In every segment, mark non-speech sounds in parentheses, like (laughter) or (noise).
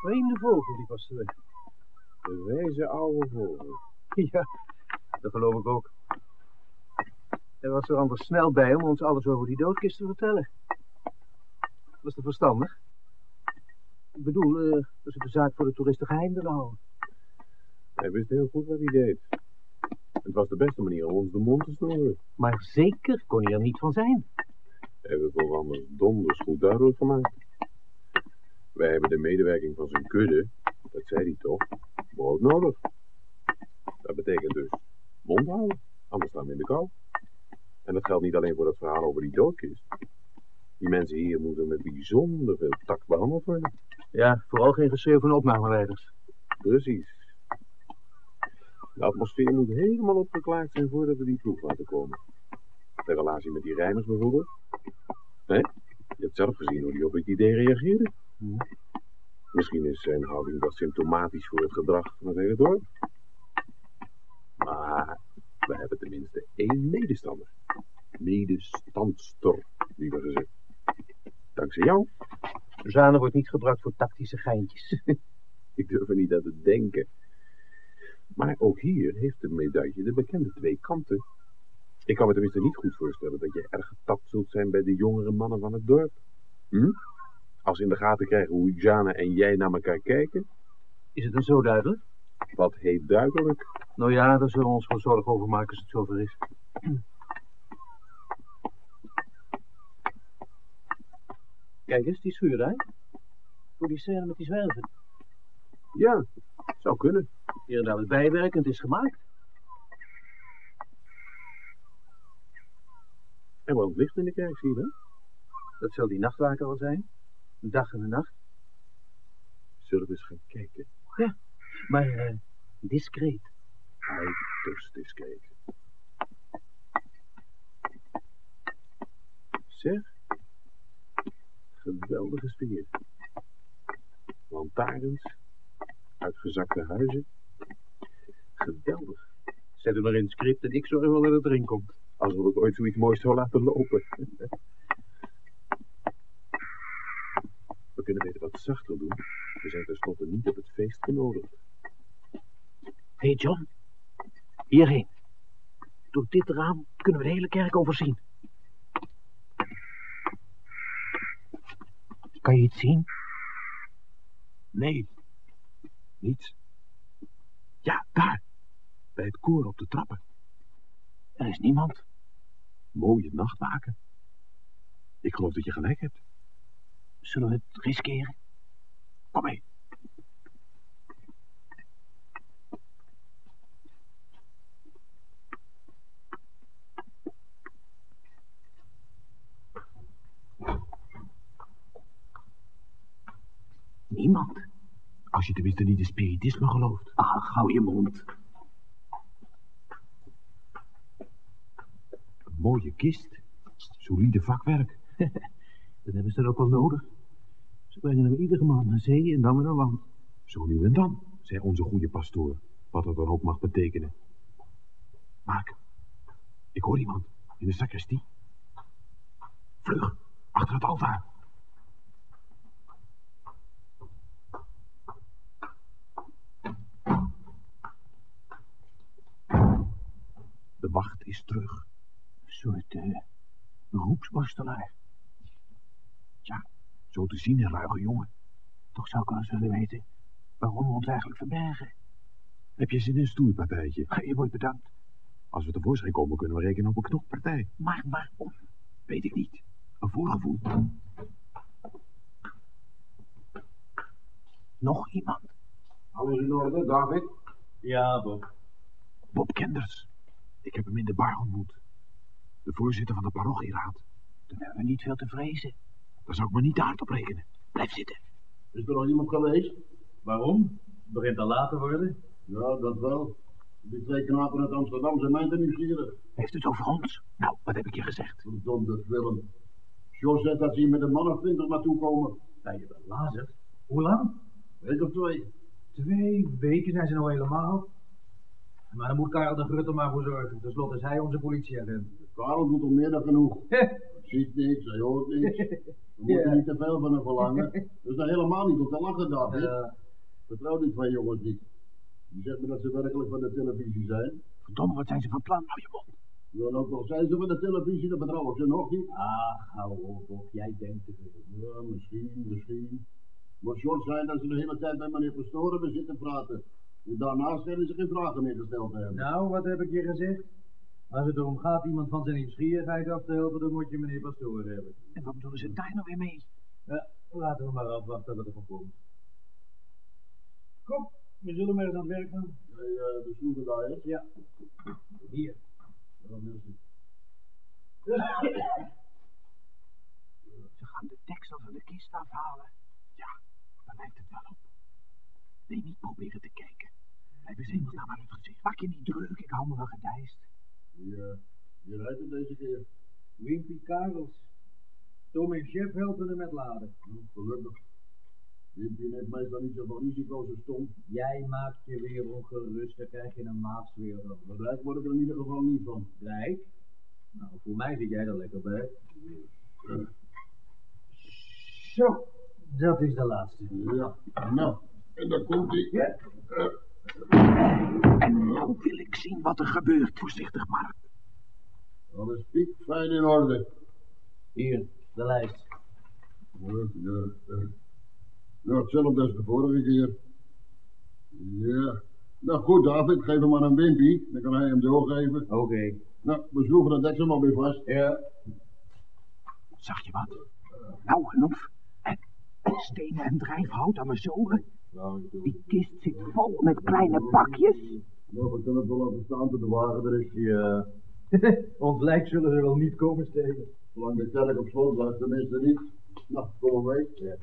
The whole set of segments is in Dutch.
vreemde vogel die was terug. De wijze oude vogel. Ja, dat geloof ik ook. Hij was er anders snel bij om ons alles over die doodkist te vertellen. Was dat verstandig? Ik bedoel, uh, dat ze de zaak voor de toeristen geheim willen houden. Hij wist heel goed wat hij deed. Het was de beste manier om ons de mond te snoeren. Maar zeker kon hij er niet van zijn. Hij heeft ook anders donders goed duidelijk gemaakt. Wij hebben de medewerking van zijn kudde, dat zei hij toch, brood nodig. Dat betekent dus mond houden, anders staan we in de kou. En dat geldt niet alleen voor dat verhaal over die doodkist. Die mensen hier moeten met bijzonder veel tact behandeld worden. Ja, vooral geen geschreeuw van opnameleiders. Precies. De atmosfeer moet helemaal opgeklaard zijn voordat we die proef laten komen. De relatie met die rijmers bijvoorbeeld. Nee, je hebt zelf gezien hoe die op het idee reageerde. Hm. Misschien is zijn houding wat symptomatisch voor het gedrag van het hele dorp. Maar we hebben tenminste één medestander. Medestandster, liever gezegd. Dankzij jou. Zane wordt niet gebruikt voor tactische geintjes. (laughs) Ik durf er niet aan te denken. Maar ook hier heeft de medaille de bekende twee kanten. Ik kan me tenminste niet goed voorstellen dat je erg getapt zult zijn bij de jongere mannen van het dorp. Hm? Als in de gaten krijgen hoe Jana en jij naar elkaar kijken. Is het dan zo duidelijk? Wat heet duidelijk? Nou ja, daar zullen we ons wel zorgen over maken als het zover is. Kijk eens, die schuur, hè? Voor die scène met die zwerven. Ja, zou kunnen. Hier en daar het bijwerkend is gemaakt. En wat licht in de kerk, zie je dat? Dat zal die nachtwaker wel zijn. Een dag en een nacht. Zullen we eens gaan kijken? Ja, maar uh, discreet. Uiterst discreet. Zeg, geweldige sfeer. Lantaarns, uitgezakte huizen. Geweldig. Zet hem maar in het script en ik zorg wel dat het erin komt. Als we het ooit zoiets moois zou laten lopen. (laughs) We kunnen beter wat zachter doen. We zijn tenslotte niet op het feest genodigd. Hé hey John, hierheen. Door dit raam kunnen we de hele kerk overzien. Kan je iets zien? Nee, niets. Ja, daar. Bij het koor op de trappen. Er is niemand. Mooie nachtwaken. Ik geloof dat je gelijk hebt. Zullen we het riskeren? Kom mee. Niemand. Als je tenminste niet in spiritisme gelooft. Ach, hou je mond. Een mooie kist. Solide vakwerk. (laughs) Dat hebben ze er ook wel nodig. Brengen hem iedere maand naar zee en dan weer naar land. Zo nu en dan, zei onze goede pastoor. Wat dat dan ook mag betekenen. Mark, ik hoor iemand in de sacristie. Vlug, achter het altaar. De wacht is terug. Een soort uh, beroepsborstelaar. Ja, zo te zien een ruige jongen. Toch zou ik wel eens willen weten waarom we ons eigenlijk verbergen. Heb je zin in een stoeipartijtje? Je wordt bedankt. Als we tevoorschijn komen, kunnen we rekenen op een knokpartij. Maar waarom? Weet ik niet. Een voorgevoel. Nog iemand? Alles in orde, David? Ja, Bob. Bob Kenders. Ik heb hem in de bar ontmoet. De voorzitter van de parochieraad. Dan hebben we niet veel te vrezen. Daar zou ik me niet te hard op rekenen. Blijf zitten. Is er al iemand geweest? Waarom? Het begint al laat te worden. Ja, dat wel. Die twee knapen uit Amsterdam zijn mij te nieuwsgierig. Heeft het over ons? Nou, wat heb ik je gezegd? Verdomde film. Jos zegt dat ze hier met een man of twintig naartoe komen. Ben je wel lazig? Hoe lang? Week of twee. Twee weken zijn ze nou helemaal. Maar dan moet Karel de Grutte maar voor zorgen. Ten slotte is hij onze politieagent. Karel doet al meer dan genoeg. Ziet niks, hij hoort niks. (laughs) We moeten Ja. niet te veel van hem verlangen. Dat is nou helemaal niet op te lachen, David. Ja. Vertrouw die twee jongens niet. Die zegt me dat ze werkelijk van de televisie zijn. Verdomme, wat zijn ze van plan? Hou je mond. Dan ook nog zijn ze van de televisie, dat vertrouw ik ze nog niet. Ach, hou op, op. Jij denkt te veel. Ja, misschien, misschien. Maar short zijn dat ze de hele tijd bij meneer Pastoor hebben zitten praten. En daarna schijnen ze geen vragen meer gesteld te hebben. Nou, wat heb ik je gezegd? Als het erom gaat iemand van zijn nieuwsgierigheid af te helpen, dan moet je meneer Pastoor hebben. En wat bedoelen ze daar nou weer mee? Ja, laten we maar afwachten wat er van komt. Kom, we zullen maar eens aan het werk gaan. Hey, eh, de schroeven daar, hè? Ja. Hier. Ja, merci. Ze gaan de deksel van de kist afhalen. Ja, daar lijkt het wel op. Nee, niet proberen te kijken. Blijf eens hemelsnaam maar het gezicht. Maak je niet druk, ik hou me wel gedijst. Die, eh, die rijdt het deze keer. Wimpy Karels. Tom en Chef helpen hem met laden. Nou, gelukkig. Wimpy neemt meestal niet zoveel risico's als Tom. Jij maakt je weer ongerust, dan krijg je een. Maar rijk word ik er in ieder geval niet van. Rijk? Nou, voor mij zit jij er lekker bij. Zo, dat is de laatste. Ja, nou, en dan komt hij. Ja. En nou wil ik zien wat er gebeurt. Voorzichtig maar. Alles piek fijn in orde. Hier, de lijst. Ja, ja, ja. Nou, hetzelfde als de vorige keer. Ja. Nou goed, David, geef hem aan een Wimpy. Dan kan hij hem doorgeven. Oké. Nou, we schroeven het deksel maar weer vast. Ja. Zag je wat? Nou, genoeg. En stenen en drijfhout aan mijn zolen. Die kist zit vol met kleine pakjes. Nou, we kunnen het wel laten staan tot de wagen er is. Ja. (laughs) Ons lijk zullen ze wel niet komen stelen. Zolang de kerk op slot blijft, tenminste niet. Nou, kom maar mee. Ja.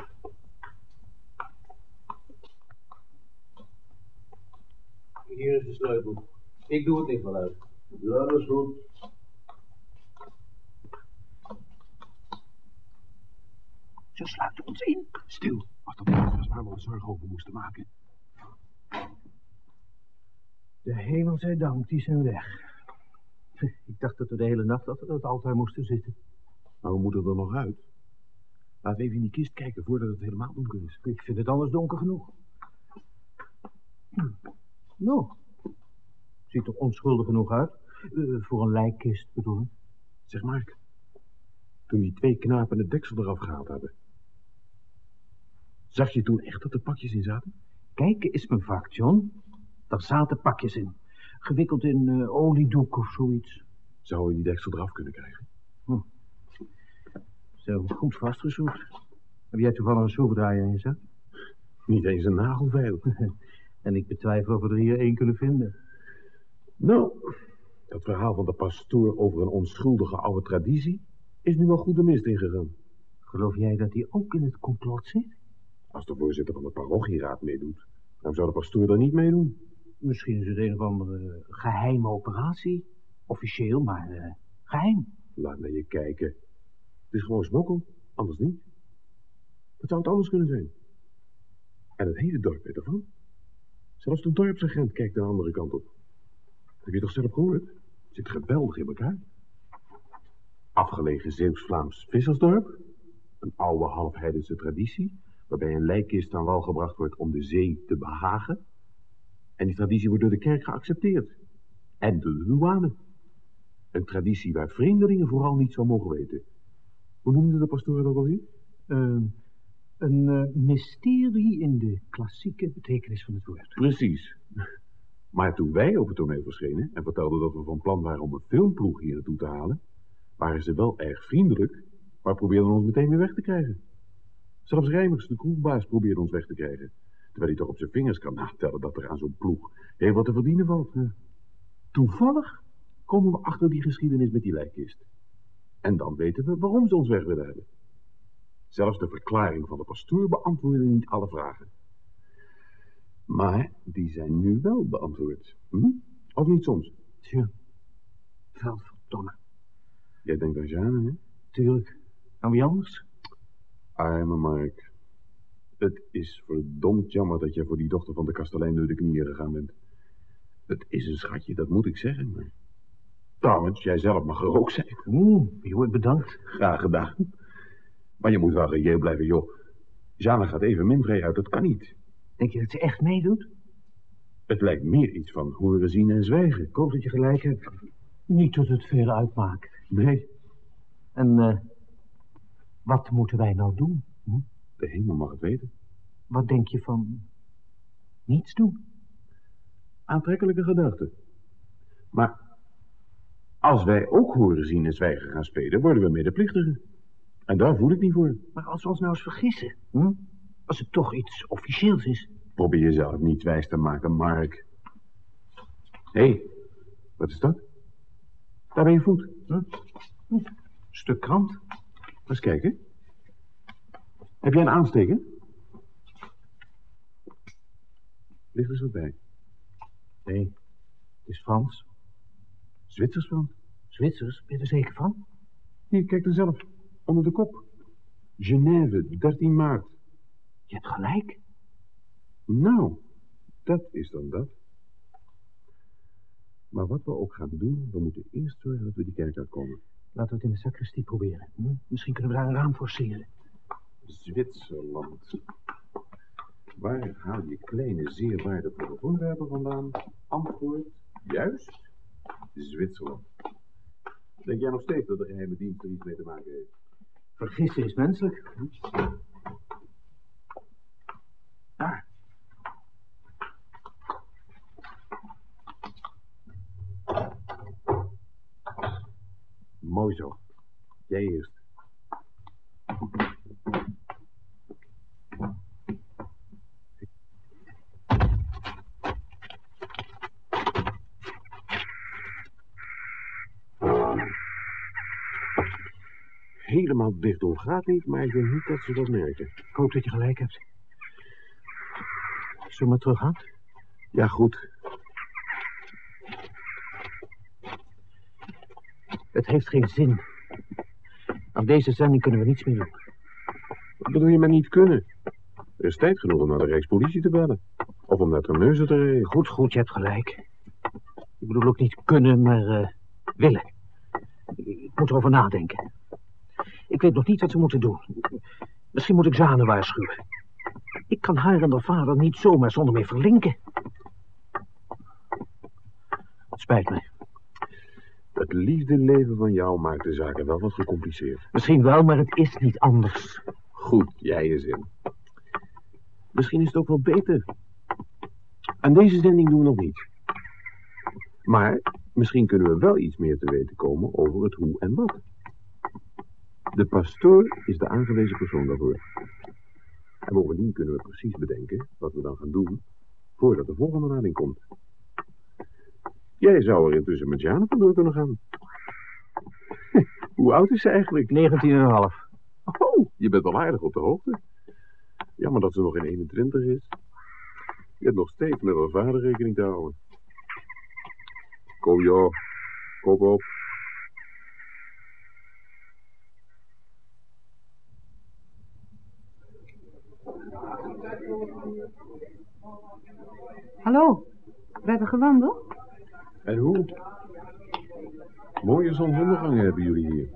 Hier is de sleutel. Ik doe het licht wel uit. Ja, dat is goed. Ze sluiten ons in. Stil. Als dat iets was waar we ons zorgen over moesten maken. De hemel zij dank, die zijn weg. (laughs) Ik dacht dat we de hele nacht achter dat altaar moesten zitten. Maar we moeten er nog uit. Laten we even in die kist kijken voordat het helemaal donker is. Ik vind het anders donker genoeg. Hm. Nou, ziet er onschuldig genoeg uit. Eh, voor een lijkkist bedoel ik. Zeg Mark, toen die twee knapen het deksel eraf gehaald hebben. Zag je toen echt dat er pakjes in zaten? Kijken is mijn vak, John. Daar zaten pakjes in. Gewikkeld in eh, oliedoek of zoiets. Zou je die deksel eraf kunnen krijgen? Zo, goed vastgezoet. Heb jij toevallig een schroevendraaier in je zak? Niet eens een nagelveil. (laughs) En ik betwijfel of we er hier één kunnen vinden. Nou, dat verhaal van de pastoor over een onschuldige oude traditie is nu wel goed de mist ingegaan. Geloof jij dat hij ook in het complot zit? Als de voorzitter van de parochieraad meedoet, dan zou de pastoor er niet meedoen. Misschien is het een of andere geheime operatie. Officieel, maar eh, geheim. Laat naar je kijken. Het is gewoon smokkel, anders niet. Wat zou het anders kunnen zijn? En het hele dorp weet ervan. Zelfs de dorpsagent kijkt de andere kant op. Heb je toch zelf gehoord? Het zit geweldig in elkaar. Afgelegen Zeeuws-Vlaams vissersdorp. Een oude halfheidense traditie, waarbij een lijkkist aan wal gebracht wordt om de zee te behagen. En die traditie wordt door de kerk geaccepteerd. En door de douane. Een traditie waar vreemdelingen vooral niets van mogen weten. Hoe noemde de pastoor ook alweer? Eh, een eh, mysterie in de klassieke betekenis van het woord. Precies. Maar toen wij op het toneel verschenen en vertelden dat we van plan waren om een filmploeg hier naartoe te halen, waren ze wel erg vriendelijk, maar probeerden ons meteen weer weg te krijgen. Zelfs Rijmers, de kroegbaas, probeerde ons weg te krijgen. Terwijl hij toch op zijn vingers kan natellen dat er aan zo'n ploeg heel wat te verdienen valt. Toevallig komen we achter die geschiedenis met die lijkkist. En dan weten we waarom ze ons weg willen hebben. Zelfs de verklaring van de pastoor beantwoordde niet alle vragen. Maar die zijn nu wel beantwoord. Hm? Of niet soms? Tja, wel verdomme. Jij denkt aan Jeanne, hè? Tuurlijk. En wie anders? Arme Mark. Het is verdomd jammer dat jij voor die dochter van de kastelein door de knieën gegaan bent. Het is een schatje, dat moet ik zeggen, maar... Trouwens, jij zelf mag er ook zijn. Oeh, wordt bedankt. Graag gedaan. Maar je moet wel reëel blijven, joh. Jana gaat even min vrij uit, dat kan niet. Denk je dat ze echt meedoet? Het lijkt meer iets van horen, zien en zwijgen. Ik hoop dat je gelijk hebt. Niet dat het veel uitmaakt. Nee, En eh, wat moeten wij nou doen? Hm? De hemel mag het weten. Wat denk je van niets doen? Aantrekkelijke gedachte. Maar als wij ook horen, zien en zwijgen gaan spelen, worden we medeplichtigen. En daar voel ik niet voor. Maar als we ons nou eens vergissen, hm? als het toch iets officieels is. Probeer jezelf niet wijs te maken, Mark. Hé, hey, wat is dat? Daar ben je voet. Hm? Hm. Stuk krant. Eens kijken. Heb jij een aansteker? Ligt er zo bij. Nee, het is Frans. Zwitsers van. Zwitsers, ben je er zeker van? Hier, kijk er zelf. Onder de kop. Genève, 13 maart. Je hebt gelijk. Nou, dat is dan dat. Maar wat we ook gaan doen, we moeten eerst zorgen dat we die kerk uitkomen. Laten we het in de sacristie proberen. Hm? Misschien kunnen we daar een raam forceren. Zwitserland. Waar haal je kleine, zeer waardevolle voorwerpen vandaan? Antwoord, juist, Zwitserland. Denk jij nog steeds dat de geheime dienst er iets mee te maken heeft? Vergissen is menselijk. Daar. Mooi zo. Jij eerst. Helemaal dicht door gaat niet, maar ik denk niet dat ze dat merken. Ik hoop dat je gelijk hebt. Zullen we maar teruggaan? Ja, goed. Het heeft geen zin. Aan deze zending kunnen we niets meer doen. Wat bedoel je met niet kunnen? Er is tijd genoeg om naar de Rijkspolitie te bellen. Of om naar Terneuzen te rijden. Goed, goed, je hebt gelijk. Ik bedoel ook niet kunnen, maar eh, willen. Ik moet erover nadenken. Ik weet nog niet wat we moeten doen. Misschien moet ik Zane waarschuwen. Ik kan haar en haar vader niet zomaar zonder meer verlinken. Het spijt me. Het liefdeleven van jou maakt de zaken wel wat gecompliceerd. Misschien wel, maar het is niet anders. Goed, jij je zin. Misschien is het ook wel beter. Aan deze zending doen we nog niet. Maar misschien kunnen we wel iets meer te weten komen over het hoe en wat. De pastoor is de aangewezen persoon daarvoor. En bovendien kunnen we precies bedenken wat we dan gaan doen voordat de volgende lading komt. Jij zou er intussen met Jana vandoor kunnen gaan. (laughs) Hoe oud is ze eigenlijk? 19,5. Oh, je bent wel aardig op de hoogte. Jammer dat ze nog in 21 is. Je hebt nog steeds met haar vader rekening te houden. Kom joh, kop op. prettig gewandeld? En hoe? Mooie zonsondergangen hebben jullie hier.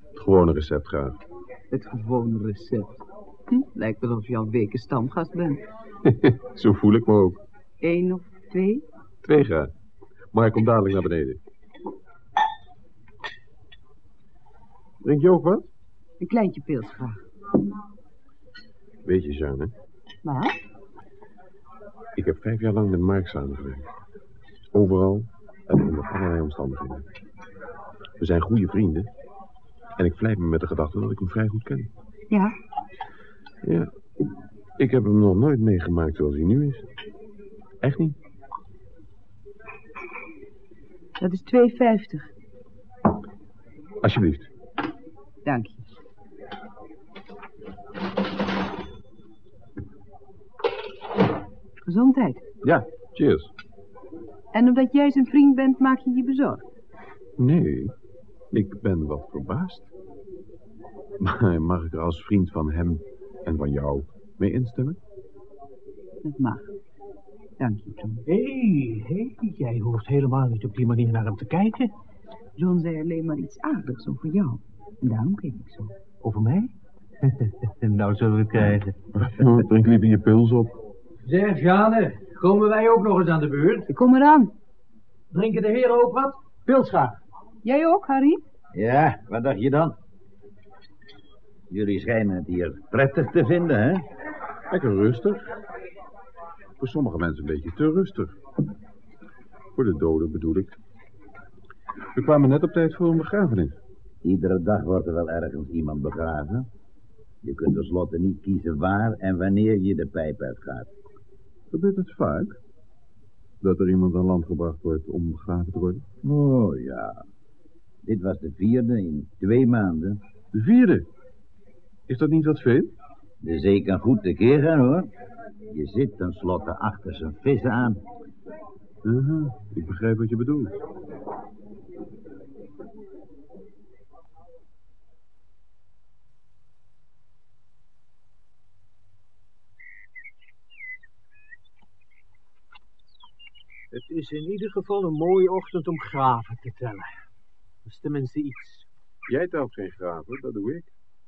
Het gewone recept graag. Het gewone recept. Hm, lijkt wel of je al weken stamgast bent. (laughs) Zo voel ik me ook. Eén of twee? Twee graag. Maar ik kom dadelijk naar beneden. Drink je ook wat? Een kleintje pils graag. Weet je, Jeanne, Maar? Ik heb vijf jaar lang met Mark samengewerkt. Overal en onder allerlei omstandigheden. We zijn goede vrienden. En ik vlijt me met de gedachte dat ik hem vrij goed ken. Ja, Ja, ik heb hem nog nooit meegemaakt zoals hij nu is. Echt niet. dat is 2,50. Alsjeblieft. Dank je. Gezondheid. Ja, cheers. En omdat jij zijn vriend bent, maak je je bezorgd. Nee, ik ben wat verbaasd. Maar mag ik er als vriend van hem en van jou mee instemmen? Dat mag. Dank je, John. Hé, hey, hey, jij hoeft helemaal niet op die manier naar hem te kijken. John zei alleen maar iets aardigs over jou. En daarom keek ik zo. Over mij? (laughs) nou zullen we het krijgen. (laughs) Drink liever je pils op. Zeg, Jane, komen wij ook nog eens aan de beurt? Ik kom eraan. Drinken de heren ook wat? Pilscha. Jij ook, Harry? Ja, wat dacht je dan? Jullie schijnen het hier prettig te vinden, hè? Lekker rustig. Voor sommige mensen een beetje te rustig. Voor de doden bedoel ik. We kwamen net op tijd voor een begrafenis. Iedere dag wordt er wel ergens iemand begraven. Je kunt tenslotte niet kiezen waar en wanneer je de pijp uitgaat. Gebeurt het vaak? Dat er iemand aan land gebracht wordt om begraven te worden? Oh ja. Dit was de vierde in twee maanden. De vierde. Is dat niet wat veel? De zee kan goed tekeer gaan, hoor. Je zit tenslotte achter zijn vissen aan. Aha, ik begrijp wat je bedoelt. Het is in ieder geval een mooie ochtend om graven te tellen. Dat is tenminste iets. Jij telt geen graven, dat doe ik.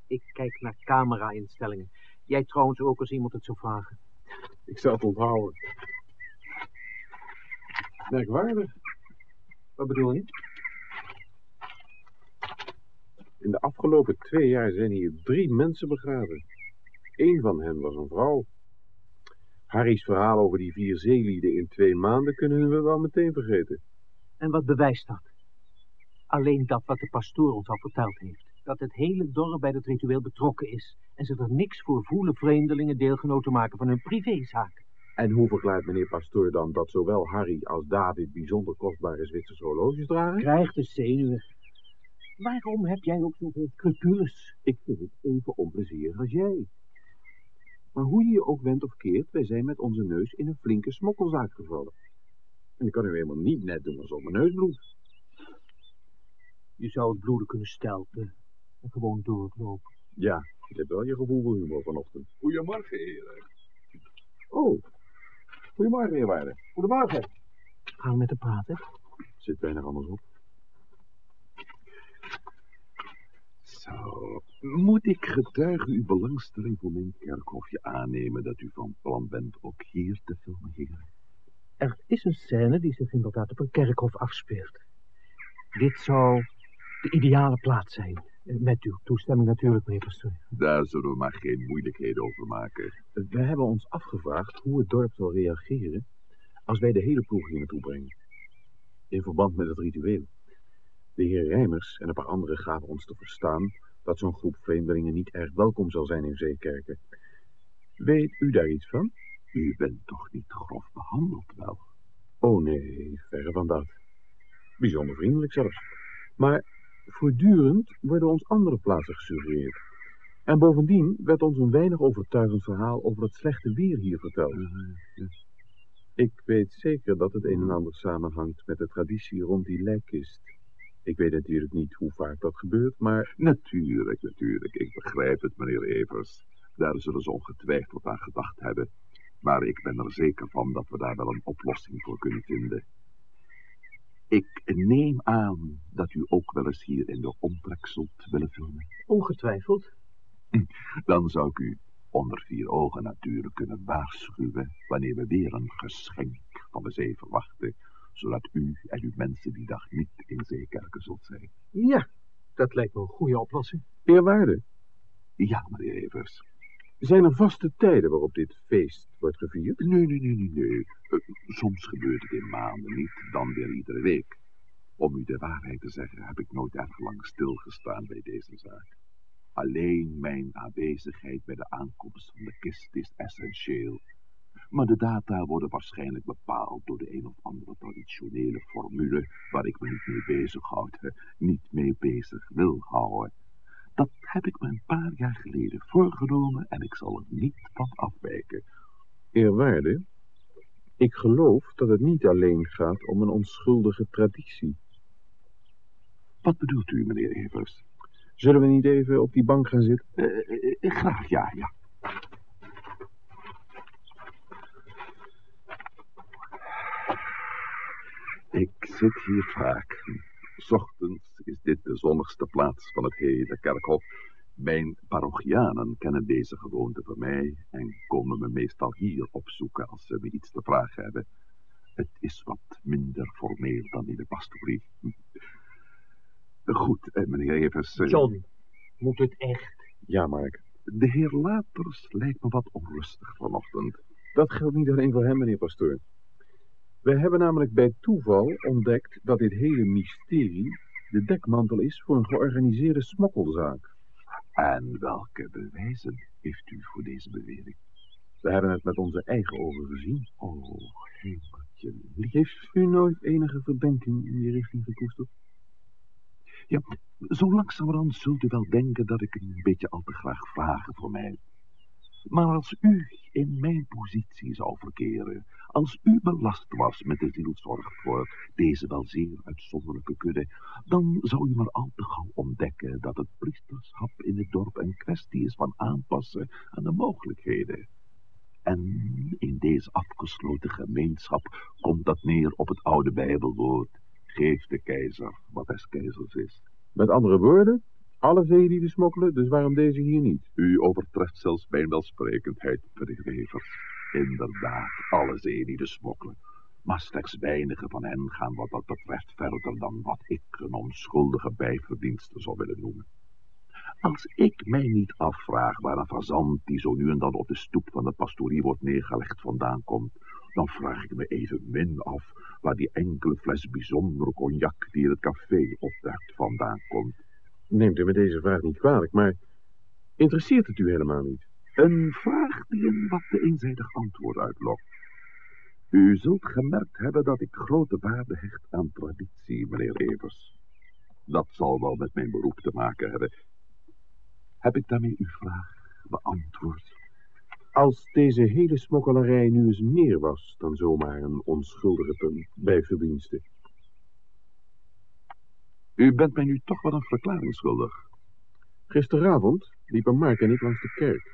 Ik kijk naar camera-instellingen. Jij trouwens ook als iemand het zou vragen. Ik zal het onthouden. Merkwaardig. Wat bedoel je? In de afgelopen twee jaar zijn hier drie mensen begraven. Eén van hen was een vrouw. Harry's verhaal over die vier zeelieden in twee maanden kunnen we wel meteen vergeten. En wat bewijst dat? Alleen dat wat de pastoor ons al verteld heeft. Dat het hele dorp bij dat ritueel betrokken is. En ze er niks voor voelen vreemdelingen deelgenoten maken van hun privézaken. En hoe verklaart meneer Pastoor dan dat zowel Harry als David bijzonder kostbare Zwitserse horloges dragen? Krijg de zenuwen. Waarom heb jij ook zoveel scrupules? Ik vind het even onplezierig als jij. Maar hoe je je ook wendt of keert, wij zijn met onze neus in een flinke smokkelzaak gevallen. En ik kan nu helemaal niet net doen alsof mijn neus bloedt. Je zou het bloeden kunnen stelpen en gewoon doorlopen. Ja, je hebt wel je gevoel voor humor vanochtend. Goedemorgen, heren. Oh, goedemorgen, eerwaarde. Goedemorgen. Gaan we met hem praten? Zit weinig anders op. Zo, moet ik getuige uw belangstelling voor mijn kerkhofje aannemen dat u van plan bent ook hier te filmen? Er is een scène die zich inderdaad op een kerkhof afspeelt. Dit zou de ideale plaats zijn. Eh, Met uw toestemming natuurlijk, meneer Pastoor. Daar zullen we maar geen moeilijkheden over maken. We hebben ons afgevraagd hoe het dorp zal reageren als wij de hele ploeg hier naartoe brengen. In verband met het ritueel. De heer Rijmers en een paar anderen gaven ons te verstaan dat zo'n groep vreemdelingen niet erg welkom zal zijn in Zeekerken. Weet u daar iets van? U bent toch niet grof behandeld, wel? Oh nee, verre van dat. Bijzonder vriendelijk zelfs. Maar voortdurend worden ons andere plaatsen gesuggereerd. En bovendien werd ons een weinig overtuigend verhaal over het slechte weer hier verteld. Ik weet zeker dat het een en ander samenhangt met de traditie rond die lijkkist. Ik weet natuurlijk niet hoe vaak dat gebeurt, maar Natuurlijk, natuurlijk. Ik begrijp het, meneer Evers. Daar zullen ze ongetwijfeld aan gedacht hebben. Maar ik ben er zeker van dat we daar wel een oplossing voor kunnen vinden. Ik neem aan dat u ook wel eens hier in de omtrek zult willen filmen. Ongetwijfeld. Dan zou ik u onder vier ogen natuurlijk kunnen waarschuwen wanneer we weer een geschenk van de zee verwachten, zodat u en uw mensen die dag niet in zeekerken zult zijn. Ja, dat lijkt me een goede oplossing. eerwaarde. Ja, meneer Evers. Zijn er vaste tijden waarop dit feest wordt gevierd? Nee, nee, nee, nee, nee. Eh, soms gebeurt het in maanden niet, dan weer iedere week. Om u de waarheid te zeggen, heb ik nooit erg lang stilgestaan bij deze zaak. Alleen mijn aanwezigheid bij de aankomst van de kist is essentieel. Maar de data worden waarschijnlijk bepaald door de een of andere traditionele formule waar ik me niet mee bezighoud, niet mee bezig wil houden. Dat heb ik me een paar jaar geleden voorgenomen en ik zal er niet van afwijken. Eerwaarde, ik geloof dat het niet alleen gaat om een onschuldige traditie. Wat bedoelt u, meneer Evers? Zullen we niet even op die bank gaan zitten? Eh, eh, eh, graag, ja, ja. Zit hier vaak. 's Ochtends is dit de zonnigste plaats van het hele kerkhof. Mijn parochianen kennen deze gewoonte van mij en komen me meestal hier opzoeken als ze me iets te vragen hebben. Het is wat minder formeel dan in de pastorie. Goed, eh, meneer Evers. eh, John, moet het echt? Ja, Mark. De heer Laters lijkt me wat onrustig vanochtend. Dat geldt niet alleen voor hem, meneer pastoor. Wij hebben namelijk bij toeval ontdekt dat dit hele mysterie de dekmantel is voor een georganiseerde smokkelzaak. En welke bewijzen heeft u voor deze bewering? We hebben het met onze eigen ogen gezien. Oh, hemeltje lief. Heeft u nooit enige verdenking in die richting gekoesterd? Ja, zo langzamerhand zult u wel denken dat ik een beetje al te graag vragen voor mij. Maar als u in mijn positie zou verkeren, als u belast was met de zielzorg voor deze wel zeer uitzonderlijke kudde, dan zou u maar al te gauw ontdekken dat het priesterschap in het dorp een kwestie is van aanpassen aan de mogelijkheden. En in deze afgesloten gemeenschap komt dat neer op het oude Bijbelwoord. Geef de keizer wat des keizers is. Met andere woorden, alle zeelieden smokkelen, dus waarom deze hier niet? U overtreft zelfs mijn welsprekendheid, meneer Wevers. Inderdaad, alle zeelieden smokkelen. Maar slechts weinigen van hen gaan wat dat betreft verder dan wat ik een onschuldige bijverdienste zou willen noemen. Als ik mij niet afvraag waar een fazant die zo nu en dan op de stoep van de pastorie wordt neergelegd vandaan komt, dan vraag ik me evenmin af waar die enkele fles bijzondere cognac die in het café opduikt vandaan komt. Neemt u me deze vraag niet kwalijk, maar interesseert het u helemaal niet? Een vraag die een wat te eenzijdig antwoord uitlokt. U zult gemerkt hebben dat ik grote waarde hecht aan traditie, meneer Evers. Dat zal wel met mijn beroep te maken hebben. Heb ik daarmee uw vraag beantwoord? Als deze hele smokkelarij nu eens meer was dan zomaar een onschuldige per- bijverdienste. U bent mij nu toch wel een verklaring schuldig. Gisteravond liepen Mark en ik langs de kerk.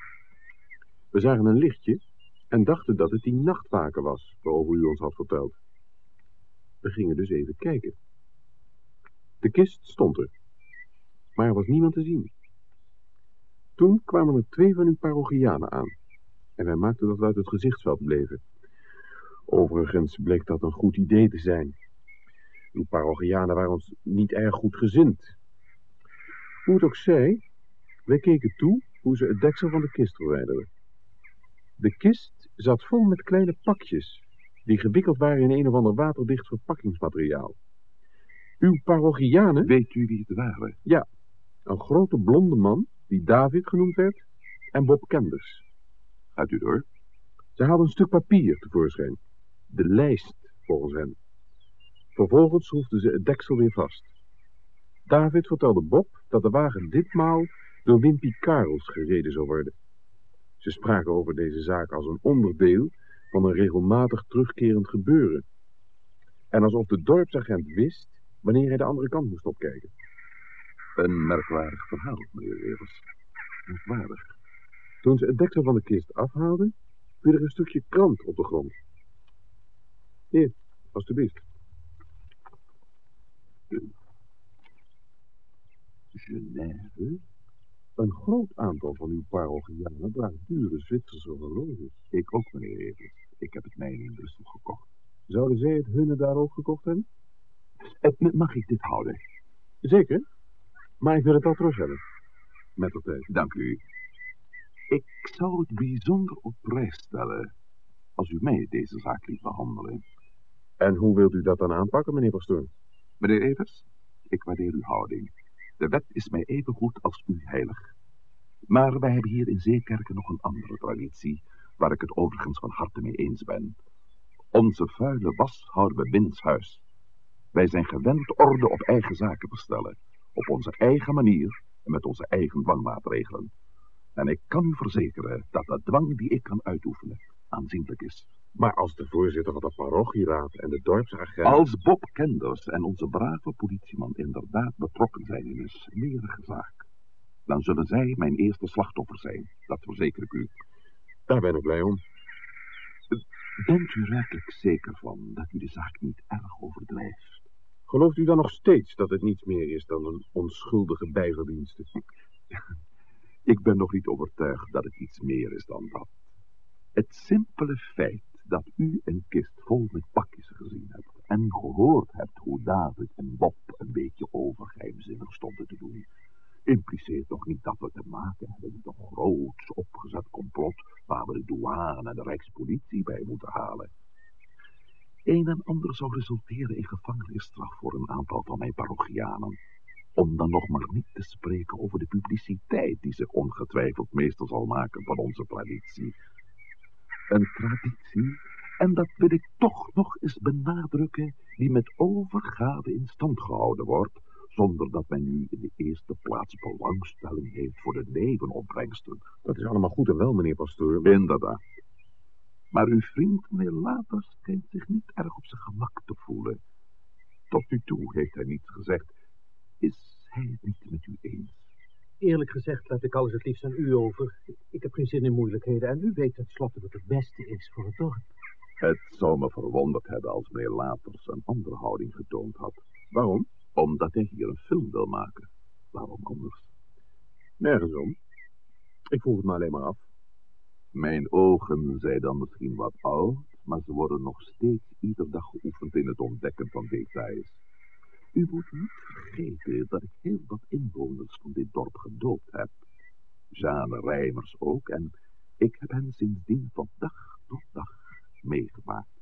We zagen een lichtje en dachten dat het die nachtwaker was, waarover u ons had verteld. We gingen dus even kijken. De kist stond er, maar er was niemand te zien. Toen kwamen er twee van uw parochianen aan en wij maakten dat we uit het gezichtsveld bleven. Overigens bleek dat een goed idee te zijn. Uw parochianen waren ons niet erg goed gezind. Hoe het ook zij, wij keken toe hoe ze het deksel van de kist verwijderden. De kist zat vol met kleine pakjes, die gewikkeld waren in een of ander waterdicht verpakkingsmateriaal. Uw parochianen, Weet u wie het waren? een grote blonde man, die David genoemd werd, en Bob Kenders. Gaat u door? Ze haalden een stuk papier tevoorschijn. De lijst, volgens hen. Vervolgens schroefden ze het deksel weer vast. David vertelde Bob dat de wagen ditmaal door Wimpy Karels gereden zou worden. Ze spraken over deze zaak als een onderdeel van een regelmatig terugkerend gebeuren. En alsof de dorpsagent wist wanneer hij de andere kant moest opkijken. Een merkwaardig verhaal, meneer Evers. Merkwaardig. Toen ze het deksel van de kist afhaalden, viel er een stukje krant op de grond. Hier, alstublieft. Genève? Een groot aantal van uw parochianen draagt dure Zwitserse horloges. Ik ook, meneer Evers. Ik heb het mijne in Brussel gekocht. Zouden zij het hunne daar ook gekocht hebben? Eh, mag ik dit houden? Zeker, maar ik wil het al terug hebben. Met de tijd. Dank u. Ik zou het bijzonder op prijs stellen als u mij deze zaak liet behandelen. En hoe wilt u dat dan aanpakken, meneer Pastoor? Meneer Evers, ik waardeer uw houding. De wet is mij even goed als u heilig. Maar wij hebben hier in Zeekerken nog een andere traditie, waar ik het overigens van harte mee eens ben. Onze vuile was houden we binnenshuis. Wij zijn gewend orde op eigen zaken te stellen, op onze eigen manier en met onze eigen dwangmaatregelen. En ik kan u verzekeren dat de dwang die ik kan uitoefenen aanzienlijk is. Maar als de voorzitter van de parochieraad en de dorpsagent... Als Bob Kenders en onze brave politieman inderdaad betrokken zijn in een smerige zaak, dan zullen zij mijn eerste slachtoffer zijn, dat verzeker ik u. Daar ben ik blij om. Bent u werkelijk zeker van dat u de zaak niet erg overdrijft? Gelooft u dan nog steeds dat het niets meer is dan een onschuldige bijverdienste? (laughs) Ik ben nog niet overtuigd dat het iets meer is dan dat. Het simpele feit dat u een kist vol met pakjes gezien hebt en gehoord hebt hoe David en Bob een beetje overgeheimzinnig stonden te doen, impliceert nog niet dat we te maken hebben met een groots opgezet complot waar we de douane en de rijkspolitie bij moeten halen. Een en ander zou resulteren in gevangenisstraf voor een aantal van mijn parochianen. Om dan nog maar niet te spreken over de publiciteit die zich ongetwijfeld meester zal maken van onze traditie. Een traditie, en dat wil ik toch nog eens benadrukken, die met overgave in stand gehouden wordt, zonder dat men nu in de eerste plaats belangstelling heeft voor de nevenopbrengsten. Dat is allemaal goed en wel, meneer pastoor. maar- Inderdaad. Maar uw vriend, meneer Later, schijnt zich niet erg op zijn gemak te voelen. Tot nu toe heeft hij niets gezegd. Is hij het niet met u eens? Eerlijk gezegd laat ik alles het liefst aan u over. Ik heb geen zin in moeilijkheden en u weet tenslotte wat het beste is voor het dorp. Het zou me verwonderd hebben als meneer Laters een andere houding getoond had. Waarom? Omdat hij hier een film wil maken. Waarom anders? Nergens om. Ik vroeg het maar alleen maar af. Mijn ogen zijn dan misschien wat oud, maar ze worden nog steeds iedere dag geoefend in het ontdekken van details. U moet niet vergeten dat ik heel wat inwoners van dit dorp gedoopt heb. Jeanne Rijmers ook, en ik heb hen sindsdien van dag tot dag meegemaakt.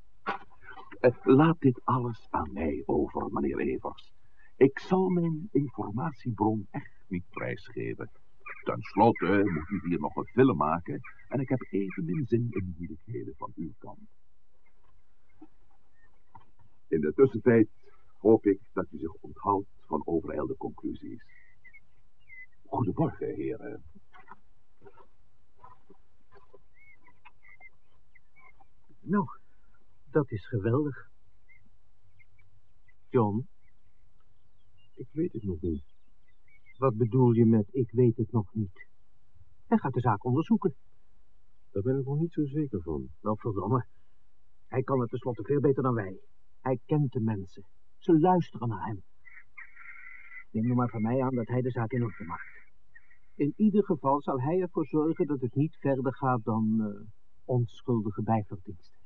Eh, laat dit alles aan mij over, meneer Evers. Ik zal mijn informatiebron echt niet prijsgeven. Ten slotte moet u hier nog een film maken en ik heb evenmin zin in moeilijkheden van uw kant. In de tussentijd hoop ik dat u zich onthoudt van overijlde conclusies. Goedemorgen, heren. Nou, dat is geweldig. John, Ik weet het nog niet. wat bedoel je met ik weet het nog niet? Hij gaat de zaak onderzoeken. Daar ben ik nog niet zo zeker van. Wel verdomme. Hij kan het tenslotte veel beter dan wij. Hij kent de mensen. Ze luisteren naar hem. Neem nu maar van mij aan dat hij de zaak in orde maakt. In ieder geval zal hij ervoor zorgen dat het niet verder gaat dan eh, onschuldige bijverdiensten.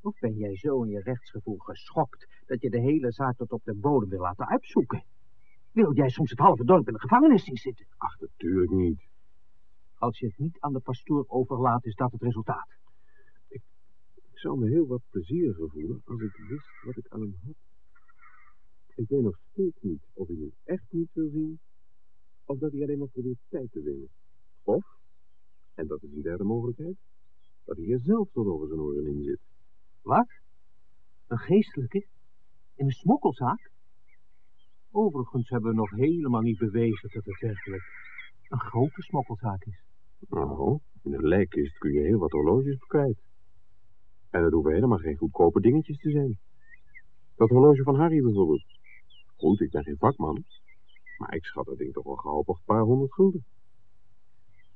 Of ben jij zo in je rechtsgevoel geschokt dat je de hele zaak tot op de bodem wil laten uitzoeken? Wil jij soms het halve dorp in de gevangenis zien zitten? Ach, natuurlijk niet. Als je het niet aan de pastoor overlaat, is dat het resultaat. Ik zou me heel wat plezieriger voelen als ik wist wat ik aan hem had. Ik weet nog steeds niet of hij het echt niet wil zien, of dat hij alleen maar probeert tijd te winnen. Of, en dat is een derde mogelijkheid, dat hij er zelf tot over zijn oren in zit. Wat? Een geestelijke? In een smokkelzaak? Overigens hebben we nog helemaal niet bewezen dat het werkelijk een grote smokkelzaak is. Nou, in een lijkkist kun je heel wat horloges kwijt. En dat hoeven helemaal geen goedkope dingetjes te zijn. Dat horloge van Harry bijvoorbeeld. Goed, ik ben geen vakman, maar ik schat dat ding toch wel gauw op een paar honderd gulden.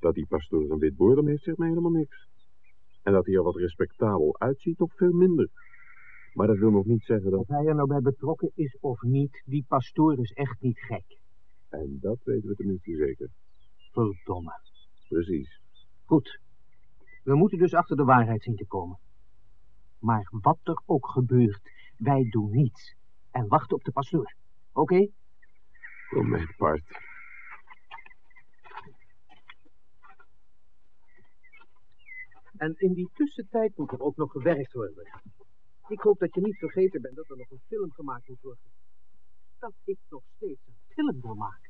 Dat die pastoor een wit boordem heeft, zegt mij helemaal niks. En dat hij er wat respectabel uitziet, nog veel minder. Maar dat wil nog niet zeggen dat... Of hij er nou bij betrokken is of niet, die pastoor is echt niet gek. En dat weten we tenminste zeker. Verdomme. Precies. Goed. We moeten dus achter de waarheid zien te komen. Maar wat er ook gebeurt, wij doen niets. En wachten op de pastoor. Oké? Voor mijn part. En in die tussentijd moet er ook nog gewerkt worden. Ik hoop dat je niet vergeten bent dat er nog een film gemaakt moet worden. Dat ik nog steeds een film wil maken.